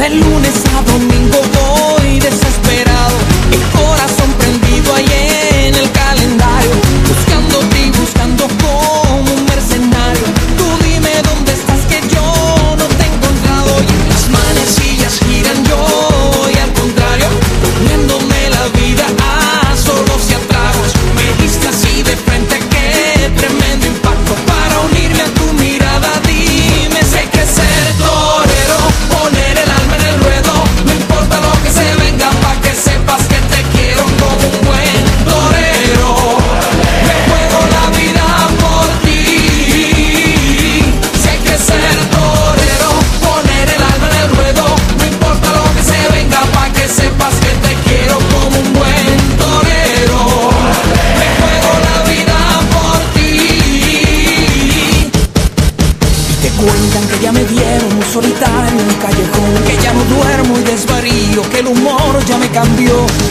De lunes a domingo voy desesperado. Y cambió.